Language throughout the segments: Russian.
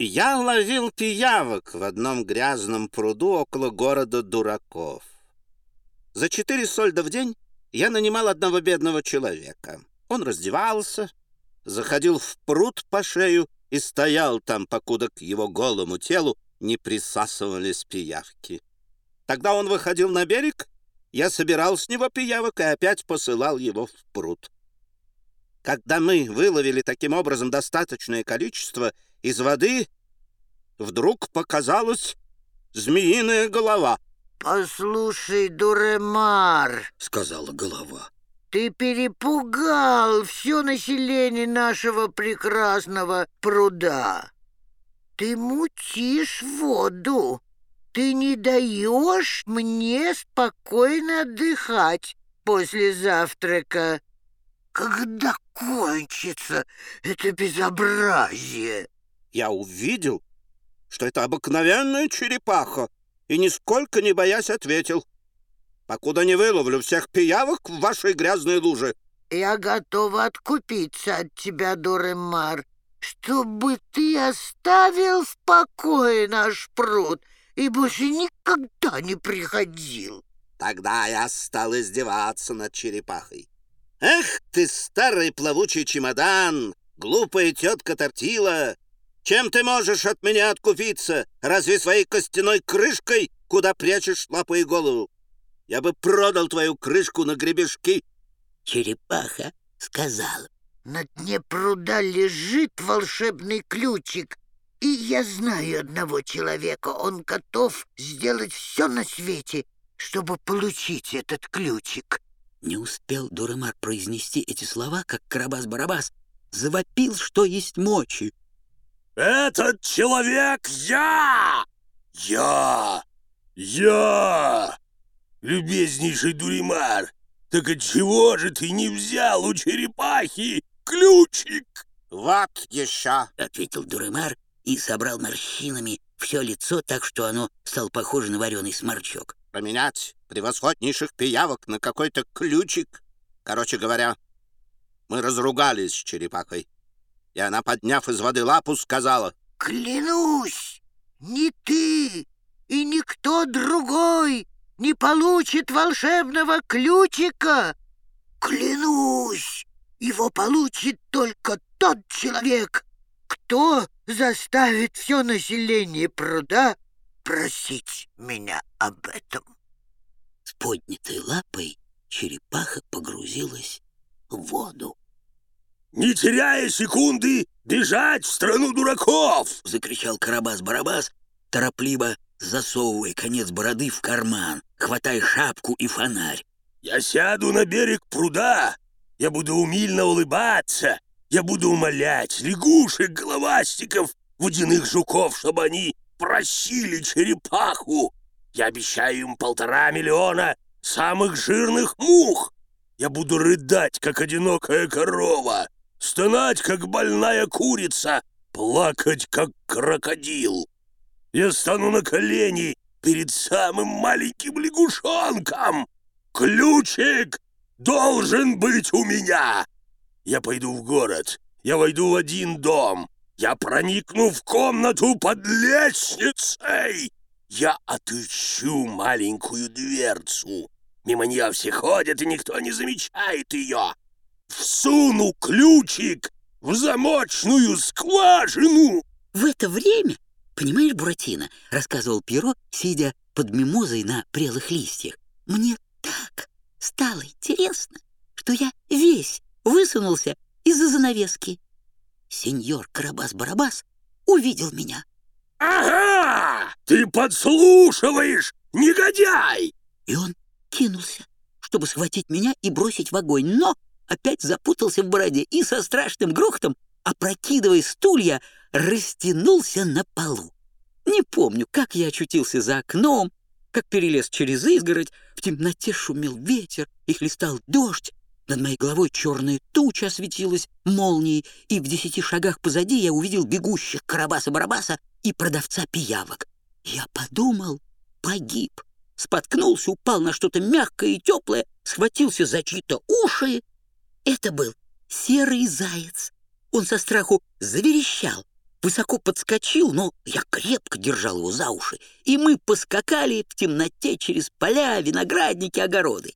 Я ловил пиявок в одном грязном пруду около города дураков. За четыре сольда в день я нанимал одного бедного человека. Он раздевался, заходил в пруд по шею и стоял там, покуда к его голому телу не присасывались пиявки. Тогда он выходил на берег, я собирал с него пиявок и опять посылал его в пруд. Когда мы выловили таким образом достаточное количество, из воды вдруг показалась змеиная голова. «Послушай, Дуремар», — сказала голова, — «ты перепугал все население нашего прекрасного пруда. Ты мутишь воду, ты не даешь мне спокойно отдыхать после завтрака. Когда кончится это безобразие?» Я увидел, что это обыкновенная черепаха, и нисколько не боясь ответил. «Покуда не выловлю всех пиявок в вашей грязной луже». «Я готова откупиться от тебя, Дуремар, чтобы ты оставил в покое наш пруд и больше никогда не приходил». Тогда я стал издеваться над черепахой. «Эх ты, старый плавучий чемодан, глупая тетка Тортила! Чем ты можешь от меня откупиться? Разве своей костяной крышкой, куда прячешь лапу и голову? Я бы продал твою крышку на гребешки. Черепаха сказала. На дне пруда лежит волшебный ключик, и я знаю одного человека. Он готов сделать все на свете, чтобы получить этот ключик. Не успел Дуремар произнести эти слова, как Карабас-Барабас завопил, что есть мочи. Этот человек я! Я! Я! Любезнейший Дуримар, так отчего же ты не взял у черепахи ключик? Вот еще, — ответил Дуримар и собрал морщинами все лицо так, что оно стало похоже на вареный сморчок. Поменять превосходнейших пиявок на какой-то ключик. Короче говоря, мы разругались с черепахой и она, подняв из воды лапу, сказала, «Клянусь, ни ты и никто другой не получит волшебного ключика. Клянусь, его получит только тот человек, кто заставит все население пруда просить меня об этом». С поднятой лапой черепаха погрузилась в воду. «Не теряя секунды, бежать в страну дураков!» — закричал Карабас-Барабас, торопливо засовывая конец бороды в карман, хватая шапку и фонарь. «Я сяду на берег пруда, я буду умильно улыбаться, я буду умолять лягушек, головастиков, водяных жуков, чтобы они просили черепаху. Я обещаю им полтора миллиона самых жирных мух. Я буду рыдать, как одинокая корова стонать, как больная курица, плакать, как крокодил. Я стану на колени перед самым маленьким лягушонком. Ключик должен быть у меня. Я пойду в город, я войду в один дом, я проникну в комнату под лестницей. Я отыщу маленькую дверцу. Мимо нее все ходят, и никто не замечает ее всуну ключик в замочную скважину!» В это время, понимаешь, Буратино, рассказывал Пиро, сидя под мимозой на прелых листьях, мне так стало интересно, что я весь высунулся из-за занавески. Сеньор Карабас-Барабас увидел меня. «Ага! Ты подслушиваешь, негодяй!» И он кинулся, чтобы схватить меня и бросить в огонь, но опять запутался в бороде и со страшным грохотом, опрокидывая стулья, растянулся на полу. Не помню, как я очутился за окном, как перелез через изгородь, в темноте шумел ветер и хлестал дождь, над моей головой черная туча осветилась молнией, и в десяти шагах позади я увидел бегущих Карабаса-Барабаса и продавца пиявок. Я подумал, погиб. Споткнулся, упал на что-то мягкое и теплое, схватился за чьи-то уши это был серый заяц. Он со страху заверещал, высоко подскочил, но я крепко держал его за уши, и мы поскакали в темноте через поля, виноградники, огороды.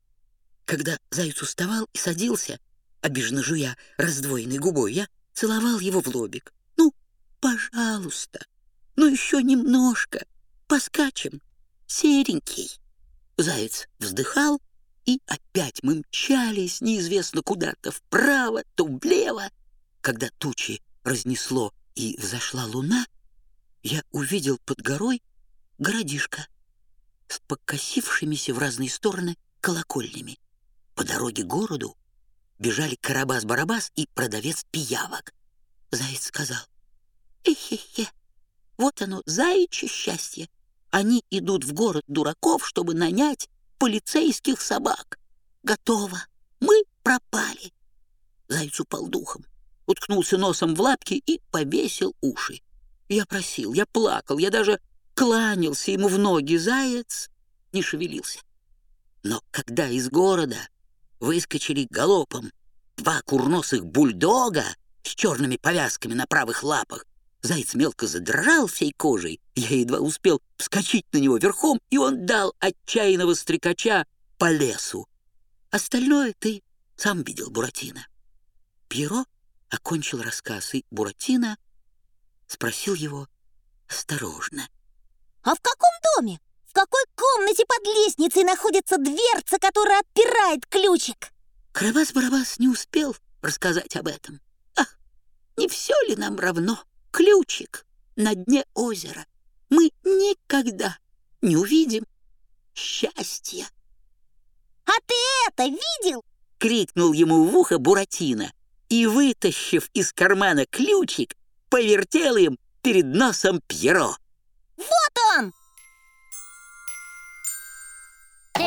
Когда заяц уставал и садился, обиженно жуя раздвоенной губой, я целовал его в лобик. «Ну, пожалуйста, ну еще немножко, поскачем, серенький». Заяц вздыхал, и опять мы мчались неизвестно куда-то вправо, то влево. Когда тучи разнесло и взошла луна, я увидел под горой городишко с покосившимися в разные стороны колокольнями. Дороге к городу бежали Карабас-Барабас и продавец пиявок. Заяц сказал, «Эхе-хе, вот оно, заячье счастье. Они идут в город дураков, чтобы нанять полицейских собак. Готово, мы пропали». Заяц упал духом, уткнулся носом в лапки и повесил уши. Я просил, я плакал, я даже кланялся ему в ноги. Заяц не шевелился. Но когда из города выскочили галопом два курносых бульдога с черными повязками на правых лапах. Заяц мелко задрожал всей кожей. Я едва успел вскочить на него верхом, и он дал отчаянного стрекача по лесу. Остальное ты сам видел, Буратино. Пьеро окончил рассказ, и Буратино спросил его осторожно. А в каком доме? В какой комнате под лестницей находится дверца, которая отпирает ключик? Карабас-Барабас не успел рассказать об этом. Ах, не все ли нам равно? Ключик на дне озера. Мы никогда не увидим счастья. А ты это видел? Крикнул ему в ухо Буратино и, вытащив из кармана ключик, повертел им перед носом Пьеро.